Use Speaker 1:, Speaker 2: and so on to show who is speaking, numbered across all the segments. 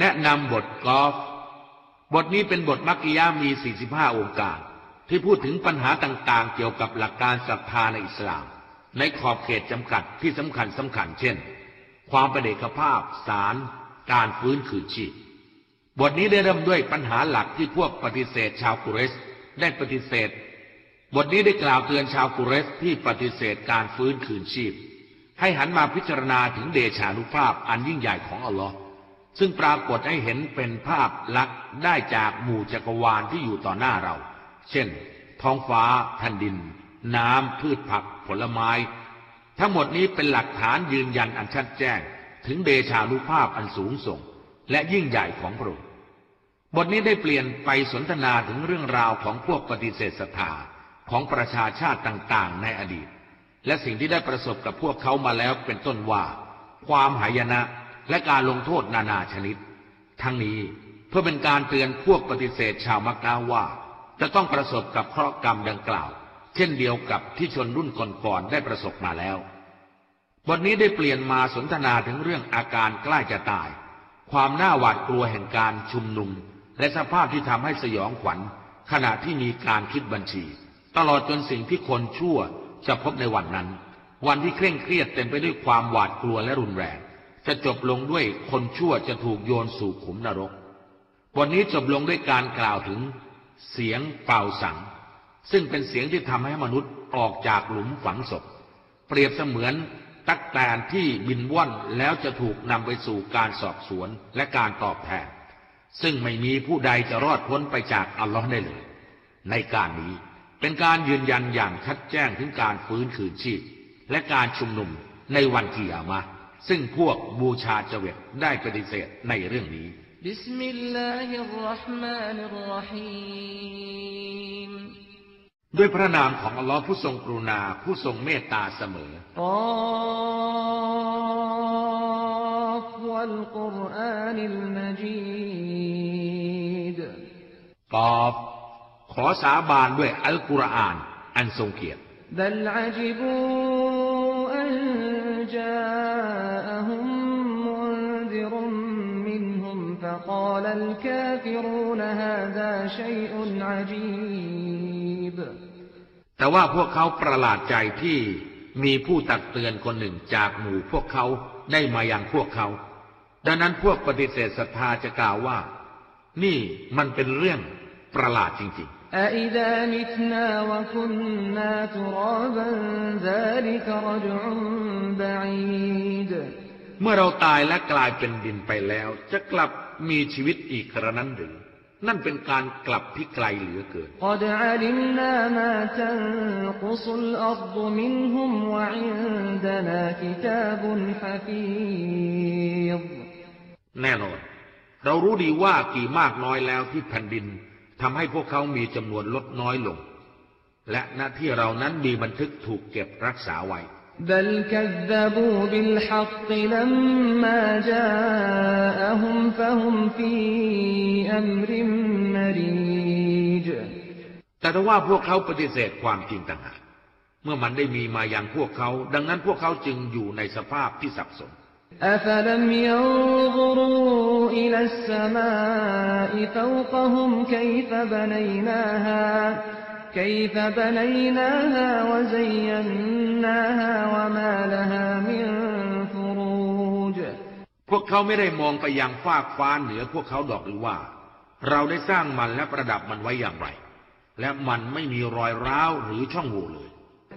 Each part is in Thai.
Speaker 1: แนะนำบทกอล์ฟบทนี้เป็นบทมักกิยามี 45 องค์การ ที่พูดถึงปัญหาต่างๆ เกี่ยวกับหลักการศรัทธาในอิสลาม ในขอบเขตจำกัดที่สำคัญสำคัญเช่น ความประเดชภาพ สาร การฟื้นคืนชีพ บทนี้ได้เริ่มด้วยปัญหาหลักที่พวกปฏิเสธชาวกุเรสได้ปฏิเสธ บทนี้ได้กล่าวเตือนชาวกุเรสที่ปฏิเสธการฟื้นคืนชีพ ให้หันมาพิจารณาถึงเดชานุภาพอันยิ่งใหญ่ของอัลลอฮ์ ซึ่งปรากฏให้เห็นเป็นภาพลักษณ์ได้จากหมู่จักรวาลที่อยู่ต่อหน้าเรา เช่น ท้องฟ้า แผ่นดิน น้ำ พืชผัก ผลไม้ ทั้งหมดนี้เป็นหลักฐานยืนยันอันชัดแจ้ง ถึงเดชานุภาพอันสูงส่ง และยิ่งใหญ่ของพระองค์ บทนี้ได้เปลี่ยนไปสนทนาถึงเรื่องราวของพวกปฏิเสธศรัทธาของประชาชาติต่างๆ ในอดีต และสิ่งที่ได้ประสบกับพวกเขามาแล้วเป็นต้นว่า ความหายนะ และการลงโทษนานาชนิด ทั้งนี้เพื่อเป็นการเตือนพวกปฏิเสธชาวมักกะว่า จะต้องประสบกับเคราะห์กรรมดังกล่าว เช่นเดียวกับที่ชนรุ่นก่อนๆได้ประสบมาแล้วบทนี้ได้เปลี่ยนมาสนทนาถึงเรื่องอาการใกล้จะตาย ความน่าหวาดกลัวแห่งการชุมนุม และสภาพที่ทำให้สยองขวัญ ขณะที่มีการคิดบัญชี ตลอดจนสิ่งที่คนชั่วจะพบในวันนั้น วันที่เคร่งเครียดเต็มไปด้วยความหวาดกลัวและรุนแรง จะจบลงด้วยคนชั่วจะถูกโยนสู่ขุมนรกวันนี้จบลงด้วยการกล่าวถึงเสียงเป่าสัง ซึ่งเป็นเสียงที่ทำให้มนุษย์ออกจากหลุมฝังศพ เปรียบเสมือนตักแตนที่บินว่อนแล้วจะถูกนำไปสู่การสอบสวนและการตอบแทน ซึ่งไม่มีผู้ใดจะรอดพ้นไปจากอัลลอฮ์ได้เลย ในการนี้เป็นการยืนยันอย่างชัดแจ้งถึงการฟื้นคืนชีพ และการชุมนุมในวันกิยามะ ซึ่งพวกบูชาเจวิตได้ปฏิเสธในเรื่องนี้ บิสมิลลาฮิรราะห์มานิรราะฮีมด้วยพระนามของอัลลอฮ์ผู้ทรงกรุณาผู้ทรงเมตตาเสมอวัลกุรอานิลมจีดกอบขอสาบานด้วยอัลกุรอาน อันทรงเกียรติ جاءهم منذر منهم فقال الكافرون هذا شيء عجيب แต่ว่าพวกเขาประหลาดใจที่มีผู้ตักเตือนคนหนึ่งจากหมู่พวกเขาได้มาอย่างพวกเขา ดังนั้นพวกปฏิเสธศรัทธาจะกล่าวว่า นี่มันเป็นเรื่องประหลาดจริงๆ أإذا متنا وكنا ترابا ذلك رجع بعيد เมื่อเราตายและกลายเป็นดินไปแล้ว จะกลับมีชีวิตอีกกระนั้นหรือ นั่นเป็นการกลับที่ไกลเหลือเกินแน่นอน เรารู้ดีว่ากี่มากน้อยแล้วที่แผ่นดิน ทำให้พวกเขามีจำนวนลดน้อยลง และหน้าที่เรานั้นมีบันทึกถูกเก็บรักษาไว้แต่ถ้าว่าพวกเขาปฏิเสธความจริงต่างหากเมื่อมันได้มีมาอย่างพวกเขา ดังนั้นพวกเขาจึงอยู่ในสภาพที่สับสน أفلم ينظروا إلى السماء فوقهم كيف بنيناها كيف بنيناها وزيناها وما لها من فروج พวกเขาไม่ได้มองไปยังฟากฟ้าเหนือพวกเขาดอกหรือว่า เราได้สร้างมันและประดับมันไว้อย่างไร และมันไม่มีรอยร้าวหรือช่องโหว่เลย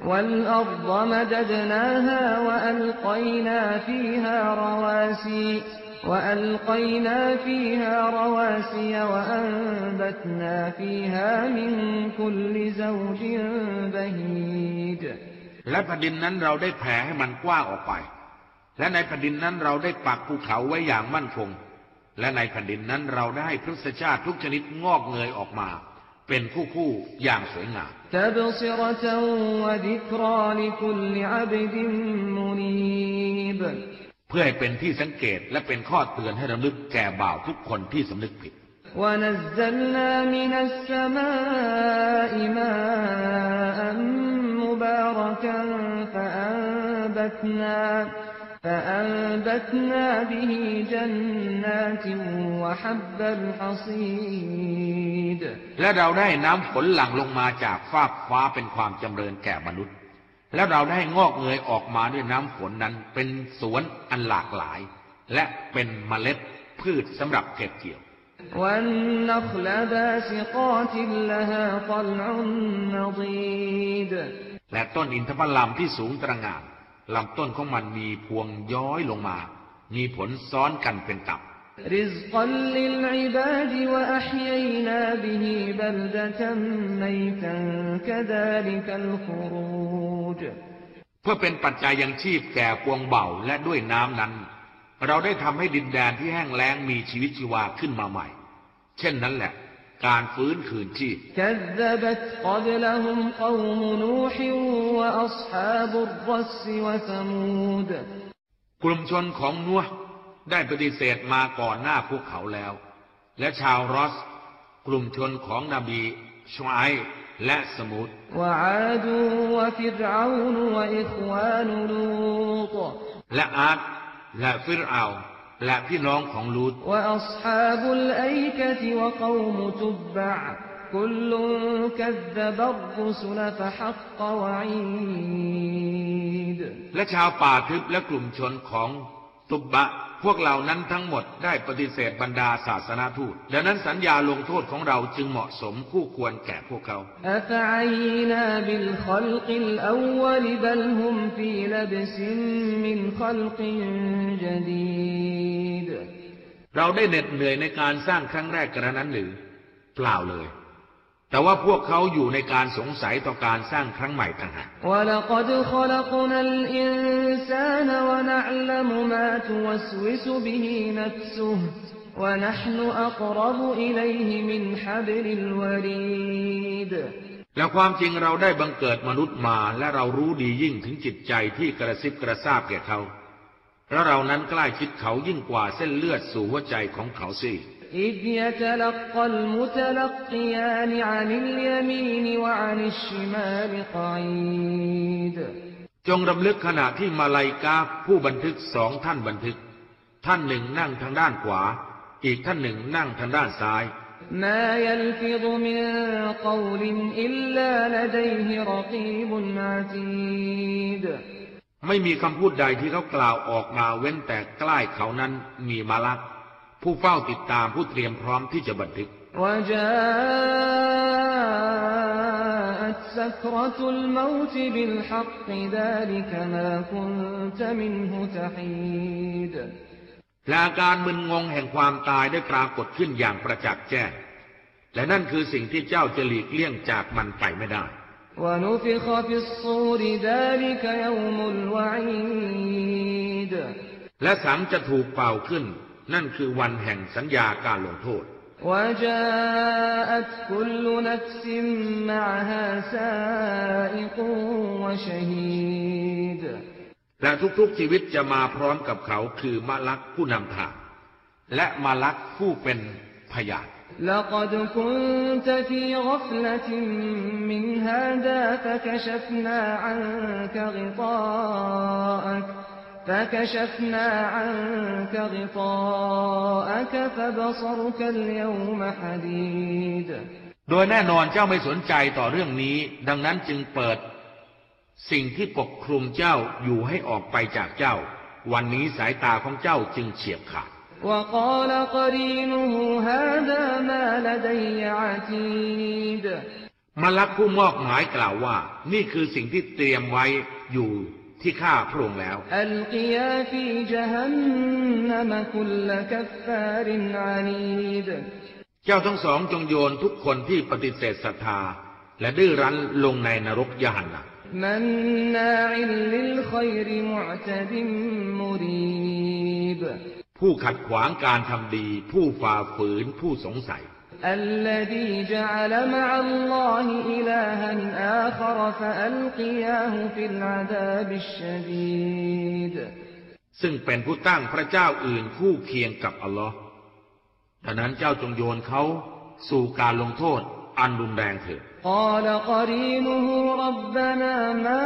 Speaker 1: والأرض مددناها وألقينا فيها رواسي وألقينا فيها رواسي وأنبتنا فيها من كل زوج بهيج และแผ่นดินนั้นเราได้แผ่ให้มันกว้างออกไป และในแผ่นดินนั้นเราได้ปักภูเขาไว้อย่างมั่นคง และในแผ่นดินนั้นเราได้ให้พฤกษชาติทุกชนิดงอกเงยออกมา เป็นคู่คู่อย่างสวยงามเพื่อให้เป็นที่สังเกตและเป็นข้อเตือนให้ระลึกแก่บ่าวทุกคนที่สำนึกผิด ونزلنا من السماء ماء مباركا فأنبتنا
Speaker 2: فأنبتنا به جنات وحب الحصيد
Speaker 1: และเราได้น้ำฝนหลั่งลงมาจากฟากฟ้าเป็นความจำเริญแก่มนุษย์ แล้วเราได้งอกเงยออกมาด้วยน้ำฝนนั้นเป็นสวนอันหลากหลาย และเป็นเมล็ดพืชสำหรับเก็บเกี่ยว
Speaker 2: والنخل باسقات لها طلع نضيد
Speaker 1: และต้นอินทผลัมที่สูงตระหง่าน ลำต้นของมันมีพวงย้อยลงมา มีผลซ้อนกันเป็นตับ เพื่อเป็นปัจจัยยังชีพแก่พวงเบาและด้วยน้ำนั้น เราได้ทำให้ดินแดนที่แห้งแล้งมีชีวิตชีวาขึ้นมาใหม่ เช่นนั้นแหละ การฟื้นคืนชีพกลุ่มชนของนัวได้ปฏิเสธมาก่อนหน้าพวกเขาแล้ว และชาวรอส กลุ่มชนของนบีชวยและสมุดและอาดและฟิรเอา และพี่น้องของลูตและชาวป่าทึบและกลุ่มชนของตุบบะ พวกเหล่านั้นทั้งหมดได้ปฏิเสธบรรดาศาสนาทูต ดังนั้นสัญญาลงโทษของเราจึงเหมาะสมคู่ควรแก่พวกเขาเราได้เหน็ดเหนื่อยในการสร้างครั้งแรกกระนั้นหรือ เปล่าเลย แต่ว่าพวกเขาอยู่ในการสงสัยต่อการสร้างครั้งใหม่ต่างหากและความจริงเราได้บังเกิดมนุษย์มาและเรารู้ดียิ่งถึงจิตใจที่กระซิบกระซาบแก่เขา และเรานั้นใกล้ชิดเขายิ่งกว่าเส้นเลือดสู่หัวใจของเขาสิ
Speaker 2: إذ يتلقى المتلقيان عن اليمين وعن الشمال قعيد
Speaker 1: จงรำลึกขณะที่มาลายกาผู้บันทึกสองท่านบันทึก ท่านหนึ่งนั่งทางด้านขวา อีกท่านหนึ่งนั่งทางด้านซ้าย
Speaker 2: ما يلفظ من قول إلا لديه رقيب عتيد
Speaker 1: ไม่มีคำพูดใดที่เขากล่าวออกมาเว้นแต่ใกล้เขานั้นมีมาลักผู้เฝ้าติดตามผู้เตรียมพร้อมที่จะบันทึกและการมึนงงแห่งความตายได้ปรากฏขึ้นอย่างประจักษ์แจ้ง และนั่นคือสิ่งที่เจ้าจะหลีกเลี่ยงจากมันไปไม่ได้
Speaker 2: ونفخ في الصور ذلك يوم الوعيد
Speaker 1: และสังจะถูกเป่าขึ้น นั่นคือวันแห่งสัญญาการลงโทษ
Speaker 2: وجاءت كل نفس معها سائق وشهيد
Speaker 1: และทุกๆชีวิตจะมาพร้อมกับเขาคือมาลักผู้นำทาง และมาลักผู้เป็นพยาน
Speaker 2: لقد كنت في غفلة من هذا فكشفنا عنك غطاءك فكشفنا عنك غطاءك فبصرك اليوم حديد
Speaker 1: โดยแน่นอนเจ้าไม่สนใจต่อเรื่องนี้ ดังนั้นจึงเปิด สิ่งที่ปกคลุมเจ้าอยู่ให้ออกไปจากเจ้า วันนี้สายตาของเจ้าจึงเฉียบขาด
Speaker 2: وقال قرينه هذا ما لدي عتيد
Speaker 1: มาลักผู้มอบหมายกล่าวว่า นี่คือสิ่งที่เตรียมไว้อยู่ที่ข้าพระองค์แล้ว
Speaker 2: ألقيا في جهنم كل كفار عنيد
Speaker 1: เจ้าทั้งสองจงโยนทุกคนที่ปฏิเสธศรัทธา และดื้อรั้นลงในนรกยหันนะ
Speaker 2: مناع للخير معتد مريب
Speaker 1: ผู้ขัดขวางการทำดี ผู้ฝ่าฝืนผู้สงสัย
Speaker 2: الذي جعل مع الله إلها آخر فألقياه في العذاب الشديد
Speaker 1: ซึ่งเป็นผู้ตั้งพระเจ้าอื่นคู่เคียงกับอัลลอฮ์ดังนั้นเจ้าจงโยนเขาสู่การลงโทษอันรุนแรงเถิด
Speaker 2: قال قرينه ربنا ما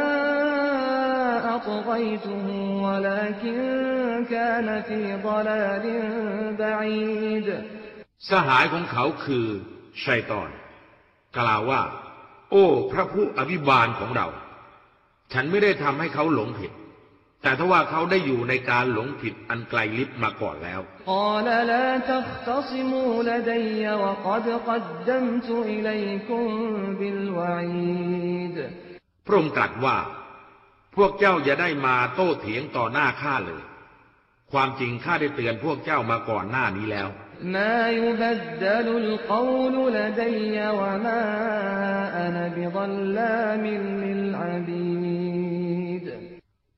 Speaker 2: أطغيته ولكن كان في ضلال بعيد
Speaker 1: สหายของเขาคือชัยตอน กล่าวว่า โอ้ พระผู้อภิบาลของเรา ฉันไม่ได้ทำให้เขาหลงผิด แต่ถ้าว่าเขาได้อยู่ในการหลงผิดอันไกลลิบมาก่อนแล้ว
Speaker 2: قال لا تختصموا لدي وقد قدمت إليكم بالوعيد
Speaker 1: พระองค์ตรัสว่า พวกเจ้าอย่าได้มาโต้เถียงต่อหน้าข้าเลย ความจริงข้าได้เตือนพวกเจ้ามาก่อนหน้านี้แล้ว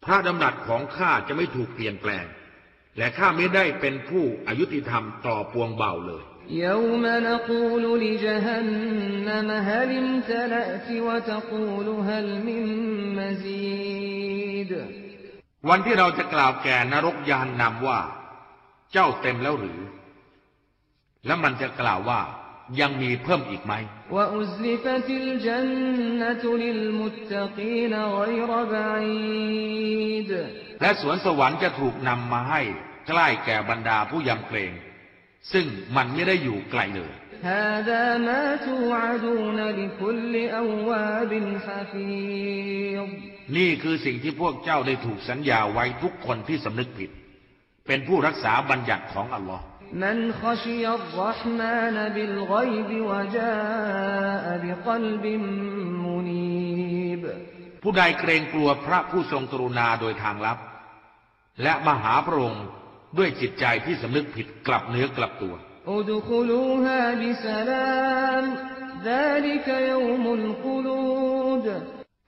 Speaker 1: พระดำรัสของข้าจะไม่ถูกเปลี่ยนแปลง และข้าไม่ได้เป็นผู้อายุติธรรมต่อปวงเบาเลย
Speaker 2: يوم نقول لجهنم هل امتلأت وتقول هل من مزيد
Speaker 1: วันที่เราจะกล่าวแก่นรกยานนำว่า เจ้าเต็มแล้วหรือ และมันจะกล่าวว่ายังมีเพิ่มอีกไหม
Speaker 2: وأزلفت الجنة للمتقين غير بعيد
Speaker 1: และสวนสวรรค์จะถูกนำมาให้ใกล้แก่บรรดาผู้ยำเกรง ซึ่งมันไม่ได้อยู่ไกลเลย นี่คือสิ่งที่พวกเจ้าได้ถูกสัญญาไว้ทุกคนที่สำนึกผิด เป็นผู้รักษาบัญญัติของอัลลอฮ์ผู้ใดเกรงกลัวพระผู้ทรงกรุณาโดยทางลับ และมหาพระองค์ ด้วยจิตใจที่สำนึกผิดกลับเนื้อกลับตัว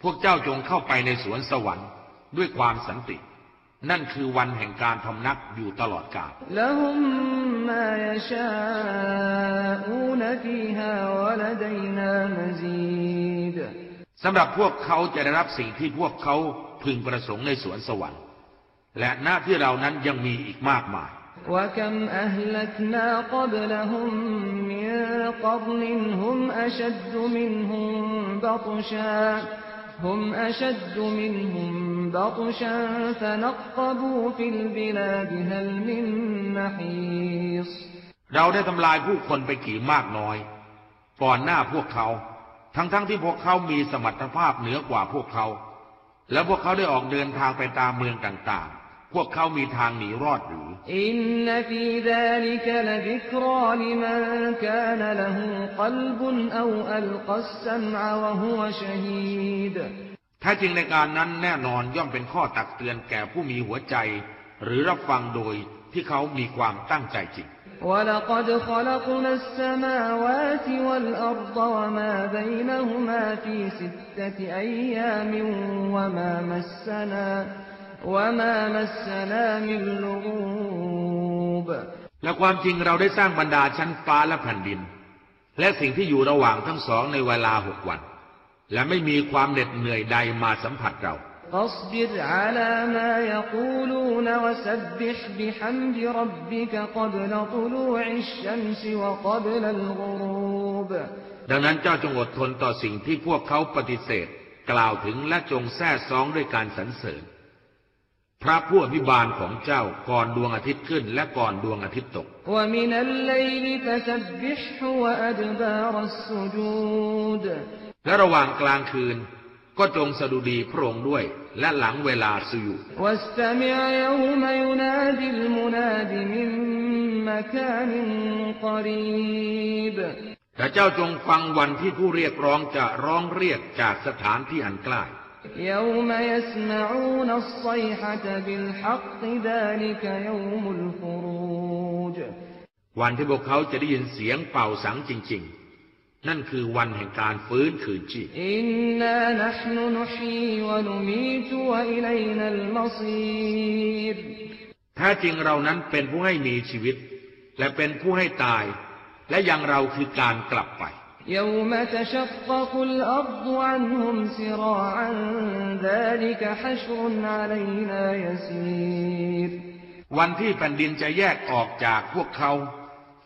Speaker 1: พวกเจ้าจงเข้าไปในสวนสวรรค์ ด้วยความสันติ นั่นคือวันแห่งการทำนักอยู่ตลอดกาลสำหรับพวกเขาจะได้รับสิ่งที่พวกเขาพึงประสงค์ในสวนสวรรค์ และหน้าที่เรานั้นยังมีอีกมากมาย
Speaker 2: وكم أهلكنا قبلهم من قرن هم أشد منهم بطشا هم أشد منهم بطشا فنقبوا في البلاد هل من محيص
Speaker 1: เราได้ทำลายผู้คนไปกี่มากน้อย ก่อนหน้าพวกเขา ทั้งๆทที่พวกเขามีสมรรถภาพเหนือกว่าพวกเขา และพวกเขาได้ออกเดินทางไปตามเมืองต่างๆ พวกเขามีทางหนีรอดหรือ
Speaker 2: إن في ذلك لذكرى لمن كان له قلب أو ألقى السمع وهو شهيد
Speaker 1: แท้จริงในการนั้นแน่นอนย่อมเป็นข้อตักเตือนแก่ผู้มีหัวใจ หรือรับฟังโดยที่เขามีความตั้งใจจริง
Speaker 2: ولقد خلقنا السماوات والأرض وما بينهما في ستة أيام وما مسنا
Speaker 1: และความจริงเราได้สร้างบรรดาชั้นฟ้าและแผ่นดิน และสิ่งที่อยู่ระหว่างทั้งสองในเวลาหกวัน และไม่มีความเหน็ดเหนื่อยใดมาสัมผัสเราดังนั้นเจ้าจงอดทนต่อสิ่งที่พวกเขาปฏิเสธ กล่าวถึงและจงแท้ซ้องด้วยการสรรเสริญ พระผู้อภิบาลของเจ้าก่อนดวงอาทิตย์ขึ้นและก่อนดวงอาทิตย์ตก และระหว่างกลางคืน ก็จงสดุดีพระองค์ด้วย และหลังเวลาสุยุแต่เจ้าจงฟังวันที่ผู้เรียกร้องจะร้องเรียกจากสถานที่อันใกล้
Speaker 2: يوم يسمعون الصيحة بالحق ذلك يوم الخروج
Speaker 1: วันที่พวกเขาจะได้ยินเสียงเป่าสังจริง ๆ นั่นคือวันแห่งการฟื้นคืนชีพ
Speaker 2: إنا نحن نحيي ونميت وإلينا المصير
Speaker 1: แท้จริงเรานั้นเป็นผู้ให้มีชีวิต และเป็นผู้ให้ตาย และยังเราคือการกลับไป
Speaker 2: يوم تشقق الأرض عنهم سراعا ذلك حشر علينا يسير
Speaker 1: วันที่แผ่นดินจะแยกออกจากพวกเขา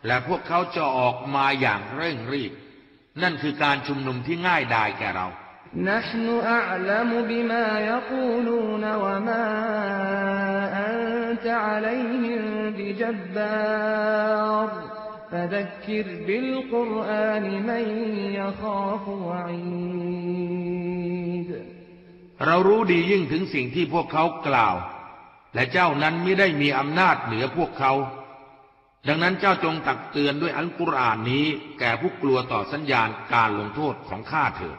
Speaker 1: และพวกเขาจะออกมาอย่างเร่งรีบ นั่นคือการชุมนุมที่ง่ายดายแก่เรา
Speaker 2: نحن أعلم بما يقولون وما أنت عليهم بجبار فذكر بالقرآن من يخاف وعيد
Speaker 1: เรารู้ดียิ่งถึงสิ่งที่พวกเขากล่าว และเจ้านั้นไม่ได้มีอำนาจเหนือพวกเขา ดังนั้นเจ้าจงตักเตือนด้วยอัลกุรอานนี้ แก่ผู้กลัวต่อสัญญาณการลงโทษของข้าเถิด